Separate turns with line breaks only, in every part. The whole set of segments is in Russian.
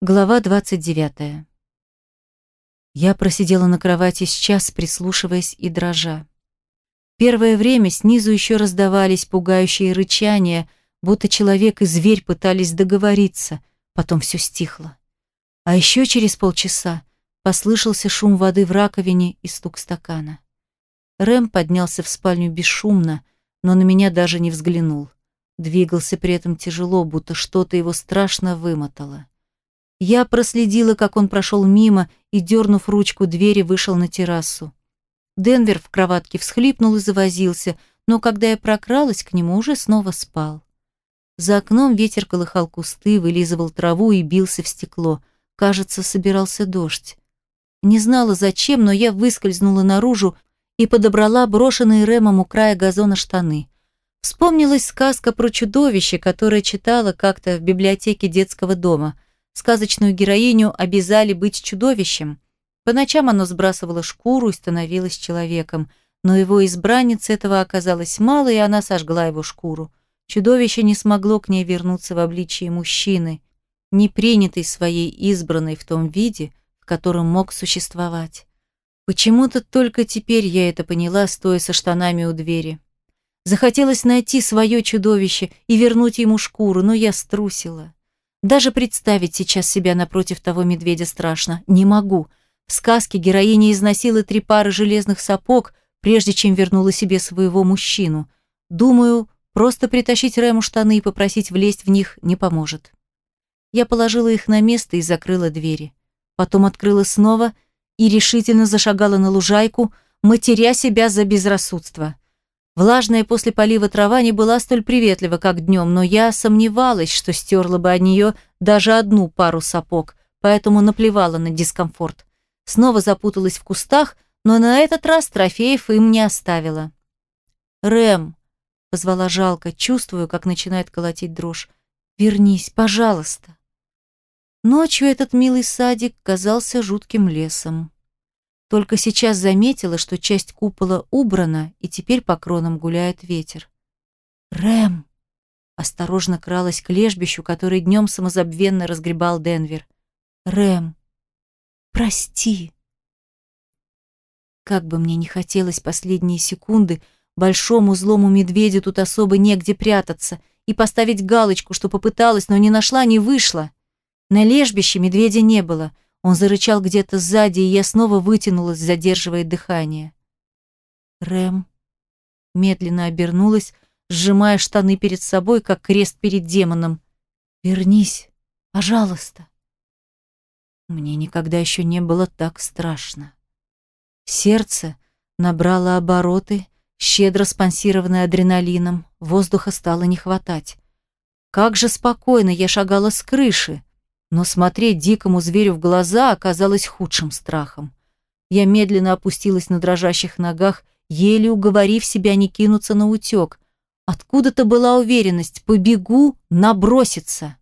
Глава 29. Я просидела на кровати с час, прислушиваясь и дрожа. Первое время снизу еще раздавались пугающие рычания, будто человек и зверь пытались договориться, потом все стихло. А еще через полчаса послышался шум воды в раковине и стук стакана. Рэм поднялся в спальню бесшумно, но на меня даже не взглянул. Двигался при этом тяжело, будто что-то его страшно вымотало. Я проследила, как он прошел мимо и, дернув ручку двери, вышел на террасу. Денвер в кроватке всхлипнул и завозился, но когда я прокралась к нему, уже снова спал. За окном ветер колыхал кусты, вылизывал траву и бился в стекло. Кажется, собирался дождь. Не знала зачем, но я выскользнула наружу и подобрала брошенные Рэмом у края газона штаны. Вспомнилась сказка про чудовище, которое читала как-то в библиотеке детского дома – Сказочную героиню обязали быть чудовищем. По ночам оно сбрасывало шкуру и становилось человеком, но его избраннице этого оказалось мало, и она сожгла его шкуру. Чудовище не смогло к ней вернуться в обличии мужчины, не принятой своей избранной в том виде, в котором мог существовать. Почему-то только теперь я это поняла, стоя со штанами у двери. Захотелось найти свое чудовище и вернуть ему шкуру, но я струсила. Даже представить сейчас себя напротив того медведя страшно. Не могу. В сказке героиня износила три пары железных сапог, прежде чем вернула себе своего мужчину. Думаю, просто притащить Рэму штаны и попросить влезть в них не поможет. Я положила их на место и закрыла двери. Потом открыла снова и решительно зашагала на лужайку, матеря себя за безрассудство. Влажная после полива трава не была столь приветлива, как днем, но я сомневалась, что стерла бы от нее даже одну пару сапог, поэтому наплевала на дискомфорт. Снова запуталась в кустах, но на этот раз трофеев им не оставила. «Рэм», — позвала жалко, чувствую, как начинает колотить дрожь, — «вернись, пожалуйста». Ночью этот милый садик казался жутким лесом. Только сейчас заметила, что часть купола убрана, и теперь по кронам гуляет ветер. «Рэм!» Осторожно кралась к лежбищу, который днем самозабвенно разгребал Денвер. «Рэм! Прости!» Как бы мне не хотелось последние секунды, большому злому медведю тут особо негде прятаться, и поставить галочку, что попыталась, но не нашла, не вышла. На лежбище медведя не было — он зарычал где-то сзади, и я снова вытянулась, задерживая дыхание. Рэм медленно обернулась, сжимая штаны перед собой, как крест перед демоном. «Вернись, пожалуйста». Мне никогда еще не было так страшно. Сердце набрало обороты, щедро спонсированное адреналином, воздуха стало не хватать. Как же спокойно я шагала с крыши, но смотреть дикому зверю в глаза оказалось худшим страхом. Я медленно опустилась на дрожащих ногах, еле уговорив себя не кинуться на утек. Откуда-то была уверенность, побегу, наброситься.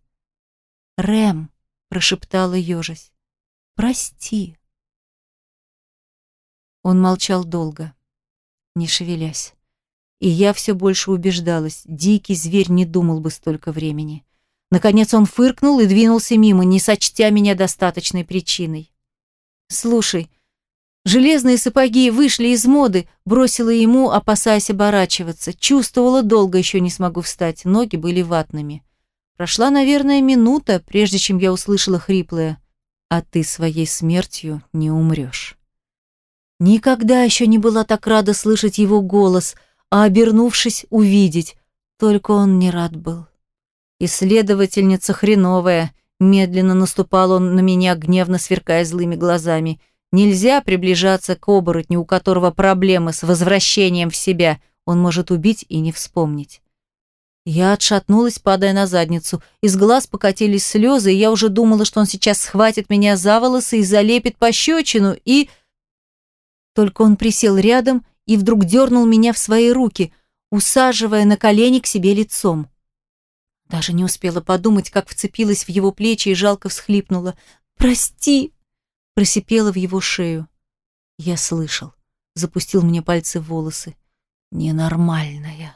«Рэм», — прошептала ежась, — «прости». Он молчал долго, не шевелясь. И я все больше убеждалась, дикий зверь не думал бы столько времени. Наконец он фыркнул и двинулся мимо, не сочтя меня достаточной причиной. «Слушай, железные сапоги вышли из моды», бросила ему, опасаясь оборачиваться. Чувствовала, долго еще не смогу встать, ноги были ватными. Прошла, наверное, минута, прежде чем я услышала хриплое «А ты своей смертью не умрешь». Никогда еще не была так рада слышать его голос, а, обернувшись, увидеть. Только он не рад был. «Исследовательница хреновая», — медленно наступал он на меня, гневно сверкая злыми глазами. «Нельзя приближаться к оборотню, у которого проблемы с возвращением в себя. Он может убить и не вспомнить». Я отшатнулась, падая на задницу. Из глаз покатились слезы, и я уже думала, что он сейчас схватит меня за волосы и залепит пощечину, и... Только он присел рядом и вдруг дернул меня в свои руки, усаживая на колени к себе лицом. Даже не успела подумать, как вцепилась в его плечи и жалко всхлипнула. «Прости!» Просипела в его шею. Я слышал. Запустил мне пальцы в волосы. Ненормальная.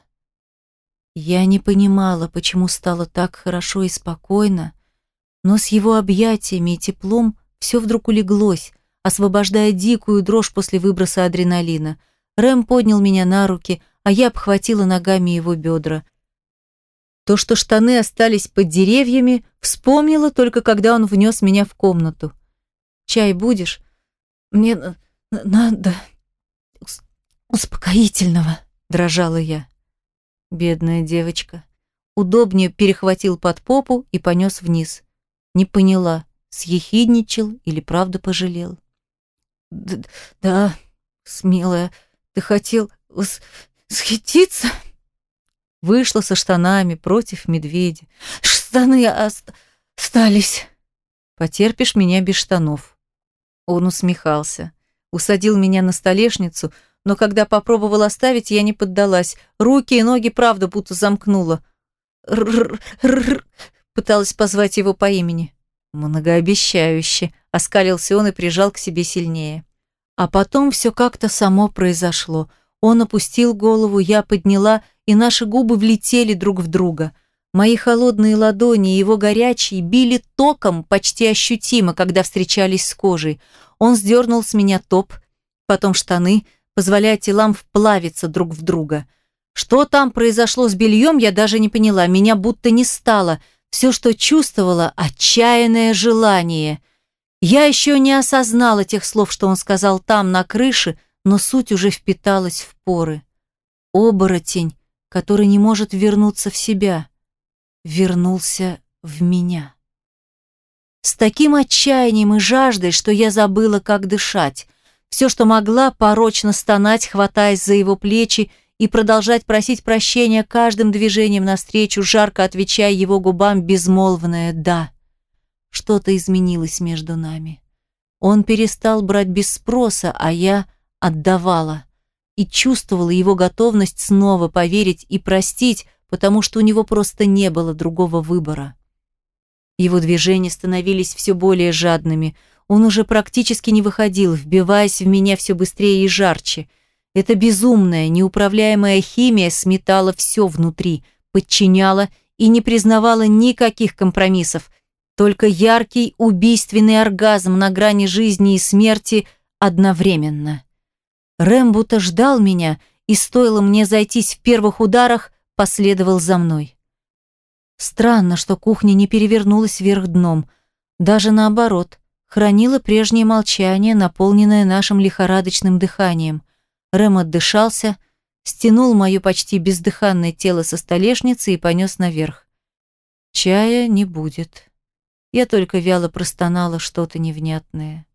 Я не понимала, почему стало так хорошо и спокойно, Но с его объятиями и теплом все вдруг улеглось, освобождая дикую дрожь после выброса адреналина. Рэм поднял меня на руки, а я обхватила ногами его бедра. То, что штаны остались под деревьями, вспомнила только когда он внес меня в комнату. «Чай будешь? Мне надо успокоительного», — дрожала я. Бедная девочка. Удобнее перехватил под попу и понес вниз. Не поняла, съехидничал или правда пожалел. «Да, смелая, ты хотел восхититься?» Вышла со штанами против медведя. «Штаны остались!» «Потерпишь меня без штанов». Он усмехался. Усадил меня на столешницу, но когда попробовал оставить, я не поддалась. Руки и ноги правда будто замкнула. «Р-р-р-р!» пыталась позвать его по имени. Многообещающе. Оскалился он и прижал к себе сильнее. А потом все как-то само произошло. Он опустил голову, я подняла, и наши губы влетели друг в друга. Мои холодные ладони и его горячие били током почти ощутимо, когда встречались с кожей. Он сдернул с меня топ, потом штаны, позволяя телам вплавиться друг в друга. Что там произошло с бельем, я даже не поняла. Меня будто не стало. Все, что чувствовала, отчаянное желание. Я еще не осознала тех слов, что он сказал там, на крыше, но суть уже впиталась в поры. Оборотень, который не может вернуться в себя, вернулся в меня. С таким отчаянием и жаждой, что я забыла, как дышать. Все, что могла, порочно стонать, хватаясь за его плечи и продолжать просить прощения каждым движением навстречу, жарко отвечая его губам безмолвное «да». Что-то изменилось между нами. Он перестал брать без спроса, а я отдавала. И чувствовала его готовность снова поверить и простить, потому что у него просто не было другого выбора. Его движения становились все более жадными. Он уже практически не выходил, вбиваясь в меня все быстрее и жарче – эта безумная, неуправляемая химия сметала все внутри, подчиняла и не признавала никаких компромиссов, только яркий убийственный оргазм на грани жизни и смерти одновременно. Рэм будто ждал меня, и стоило мне зайтись в первых ударах, последовал за мной. Странно, что кухня не перевернулась вверх дном, даже наоборот, хранила прежнее молчание, наполненное нашим лихорадочным дыханием – Рэм отдышался, стянул мое почти бездыханное тело со столешницы и понес наверх. Чая не будет. Я только вяло простонала что-то невнятное.